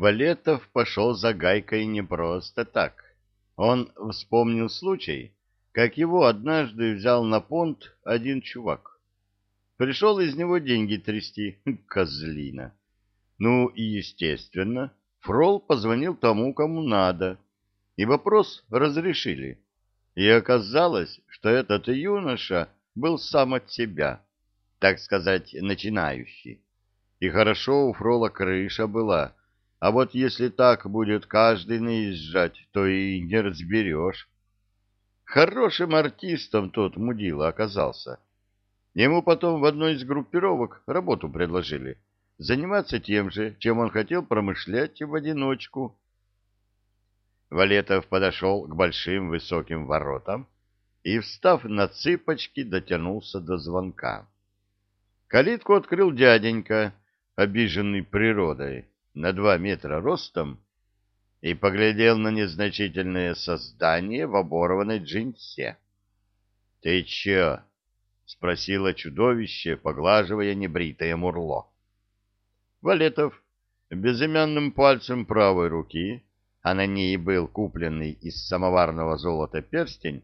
Валетов пошел за Гайкой не просто так. Он вспомнил случай, как его однажды взял на понт один чувак. Пришел из него деньги трясти, козлина. Ну и, естественно, Фрол позвонил тому, кому надо, и вопрос разрешили. И оказалось, что этот юноша был сам от себя, так сказать, начинающий. И хорошо у Фрола крыша была, а вот если так будет каждый наезжать, то и не разберешь. Хорошим артистом тот мудила оказался. Ему потом в одной из группировок работу предложили — заниматься тем же, чем он хотел промышлять в одиночку. Валетов подошел к большим высоким воротам и, встав на цыпочки, дотянулся до звонка. Калитку открыл дяденька, обиженный природой, на два метра ростом, и поглядел на незначительное создание в оборванной джинсе. — Ты чё? — спросило чудовище, поглаживая небритое мурло. Валетов безымянным пальцем правой руки, а на ней был купленный из самоварного золота перстень,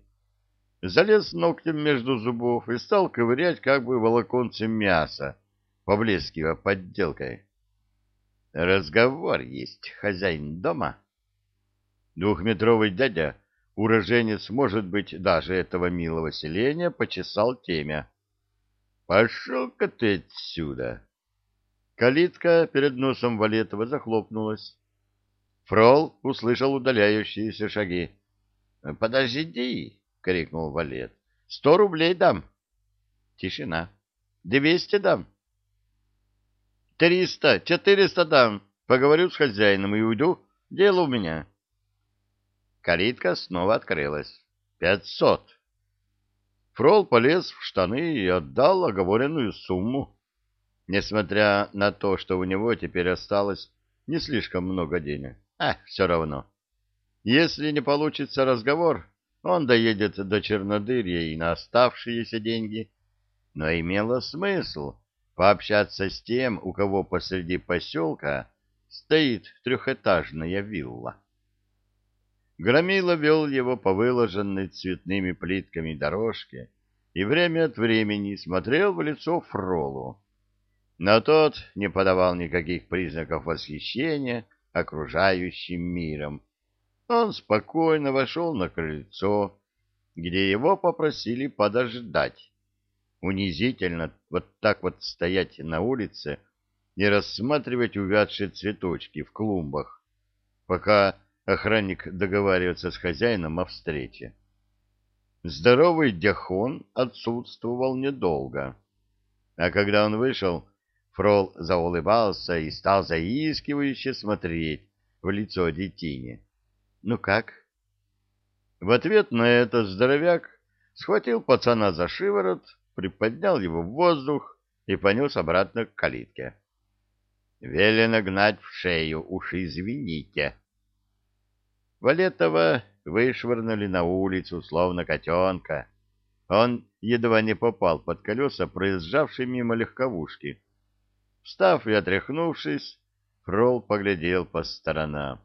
залез ногтем между зубов и стал ковырять как бы волоконцем мяса, поблескивая подделкой. «Разговор есть, хозяин дома?» Двухметровый дядя, уроженец, может быть, даже этого милого селения, почесал темя. «Пошел-ка ты отсюда!» Калитка перед носом Валетова захлопнулась. Фрол услышал удаляющиеся шаги. «Подожди!» — крикнул Валет. «Сто рублей дам!» Тишина. «Двести дам!» «Триста, четыреста дам!» Поговорю с хозяином и уйду. Дело у меня. Калитка снова открылась. Пятьсот. Фрол полез в штаны и отдал оговоренную сумму. Несмотря на то, что у него теперь осталось не слишком много денег. А, все равно. Если не получится разговор, он доедет до Чернодырья и на оставшиеся деньги. Но имело смысл пообщаться с тем, у кого посреди поселка стоит трехэтажная вилла. Громила вел его по выложенной цветными плитками дорожке и время от времени смотрел в лицо Фролу. Но тот не подавал никаких признаков восхищения окружающим миром. Он спокойно вошел на крыльцо, где его попросили подождать. Унизительно вот так вот стоять на улице не рассматривать увядшие цветочки в клумбах, пока охранник договаривается с хозяином о встрече. Здоровый Дяхон отсутствовал недолго, а когда он вышел, Фрол заулыбался и стал заискивающе смотреть в лицо детине. «Ну как?» В ответ на это здоровяк схватил пацана за шиворот, приподнял его в воздух и понес обратно к калитке. Велено гнать в шею, уж извините. Валетова вышвырнули на улицу, словно котенка. Он едва не попал под колеса проезжавшей мимо легковушки. Встав и отряхнувшись, Фрол поглядел по сторонам.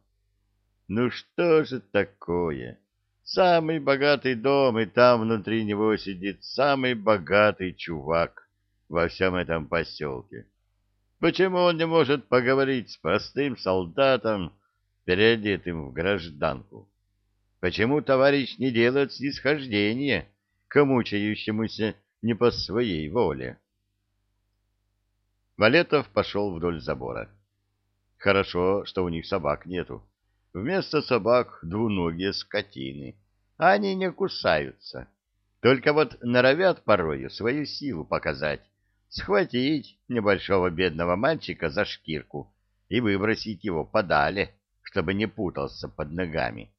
Ну что же такое? Самый богатый дом, и там внутри него сидит самый богатый чувак во всем этом поселке. Почему он не может поговорить с простым солдатом, переодетым в гражданку? Почему товарищ не делает снисхождение к мучающемуся не по своей воле? Валетов пошел вдоль забора. Хорошо, что у них собак нету. Вместо собак двуногие скотины. Они не кусаются. Только вот норовят порою свою силу показать схватить небольшого бедного мальчика за шкирку и выбросить его подали, чтобы не путался под ногами.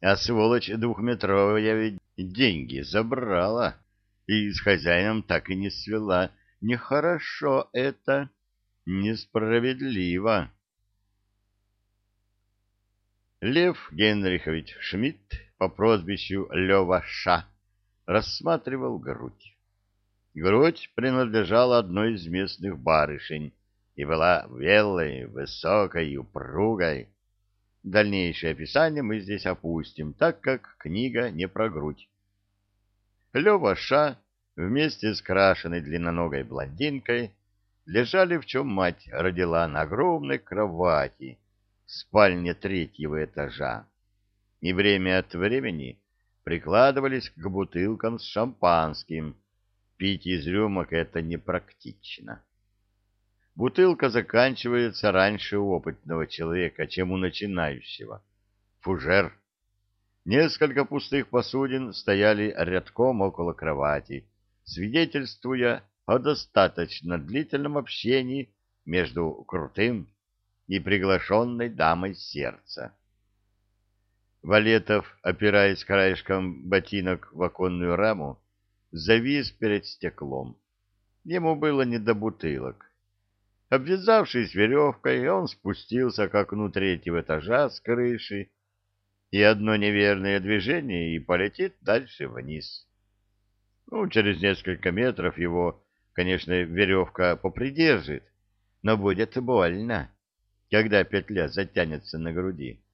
А сволочь двухметровая ведь деньги забрала и с хозяином так и не свела. Нехорошо это, несправедливо. Лев Генрихович Шмидт по прозвищу Лева Ша рассматривал грудь. Грудь принадлежала одной из местных барышень, и была белой, высокой и упругой. Дальнейшее описание мы здесь опустим, так как книга не про грудь. Лева Ша вместе с крашеной длинноногой блондинкой лежали, в чем мать родила, на огромной кровати в спальне третьего этажа. И время от времени прикладывались к бутылкам с шампанским. Пить из рюмок это непрактично. Бутылка заканчивается раньше у опытного человека, чем у начинающего. Фужер. Несколько пустых посудин стояли рядком около кровати, свидетельствуя о достаточно длительном общении между крутым и приглашенной дамой сердца. Валетов, опираясь краешком ботинок в оконную раму, завис перед стеклом. Ему было не до бутылок. Обвязавшись веревкой, он спустился к окну третьего этажа с крыши, и одно неверное движение и полетит дальше вниз. Ну, через несколько метров его, конечно, веревка попридержит, но будет больно, когда петля затянется на груди.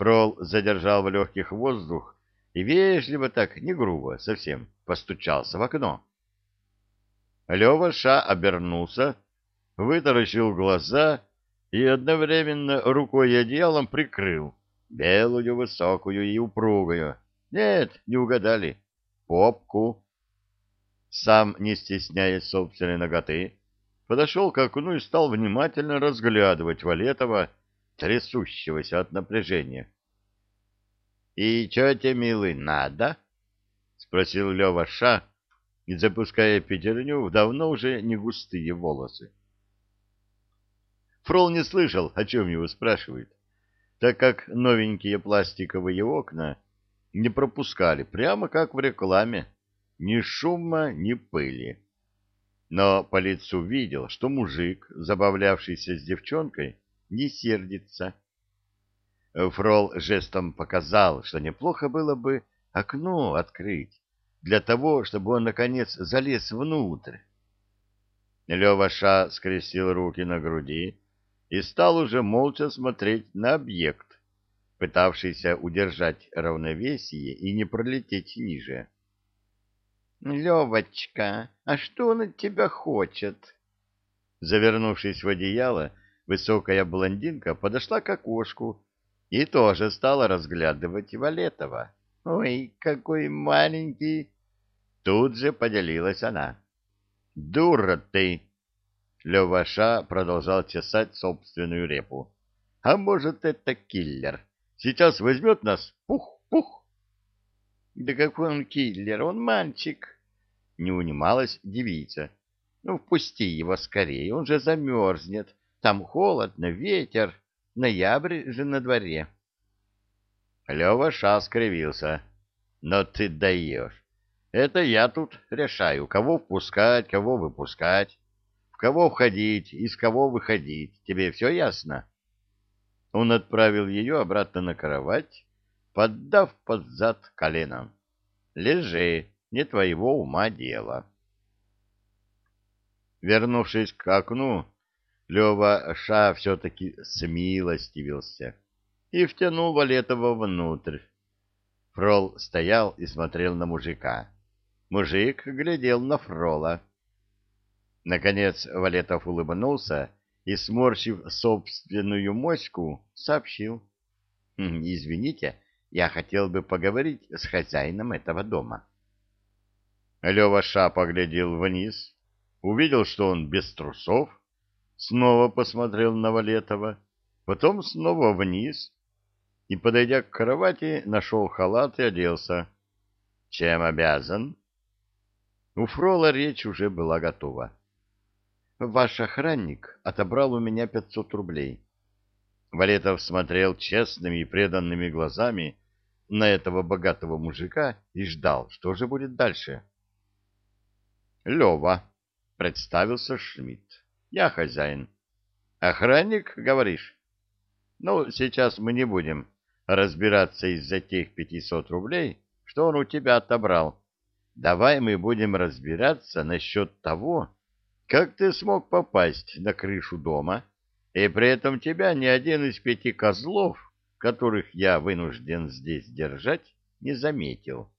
Фрол задержал в легких воздух и вежливо так, не грубо, совсем, постучался в окно. Лева Ша обернулся, вытаращил глаза и одновременно рукой и одеялом прикрыл белую, высокую и упругую. Нет, не угадали. Попку. Сам, не стесняясь собственной ноготы, подошел к окну и стал внимательно разглядывать Валетова, трясущегося от напряжения. — И что тебе, милый, надо? — спросил Лева Ша, и запуская пятерню в давно уже не густые волосы. Фрол не слышал, о чем его спрашивают, так как новенькие пластиковые окна не пропускали, прямо как в рекламе, ни шума, ни пыли. Но по лицу видел, что мужик, забавлявшийся с девчонкой, не сердится. Фрол жестом показал, что неплохо было бы окно открыть, для того, чтобы он, наконец, залез внутрь. Лева Ша скрестил руки на груди и стал уже молча смотреть на объект, пытавшийся удержать равновесие и не пролететь ниже. — Левочка, а что он от тебя хочет? Завернувшись в одеяло, высокая блондинка подошла к окошку и тоже стала разглядывать Валетова. — Ой, какой маленький! Тут же поделилась она. — Дура ты! Леваша продолжал чесать собственную репу. — А может, это киллер? Сейчас возьмет нас, пух-пух! — Да какой он киллер? Он мальчик! — не унималась девица. — Ну, впусти его скорее, он же замерзнет. Там холодно, ветер, ноябрь же на дворе. Лева скривился. — Но ты даешь. Это я тут решаю, кого впускать, кого выпускать кого входить, из кого выходить. Тебе все ясно? Он отправил ее обратно на кровать, поддав под зад коленом. Лежи, не твоего ума дело. Вернувшись к окну, Лева Ша все-таки смилостивился и втянул Валетова внутрь. Фрол стоял и смотрел на мужика. Мужик глядел на Фрола. Наконец Валетов улыбнулся и, сморщив собственную моську, сообщил. «Хм, «Извините, я хотел бы поговорить с хозяином этого дома». Лева Ша поглядел вниз, увидел, что он без трусов, снова посмотрел на Валетова, потом снова вниз и, подойдя к кровати, нашел халат и оделся. «Чем обязан?» У Фрола речь уже была готова. Ваш охранник отобрал у меня пятьсот рублей. Валетов смотрел честными и преданными глазами на этого богатого мужика и ждал, что же будет дальше. Лева, представился Шмидт. Я хозяин. Охранник, говоришь? Ну, сейчас мы не будем разбираться из-за тех пятисот рублей, что он у тебя отобрал. Давай мы будем разбираться насчет того, как ты смог попасть на крышу дома, и при этом тебя ни один из пяти козлов, которых я вынужден здесь держать, не заметил?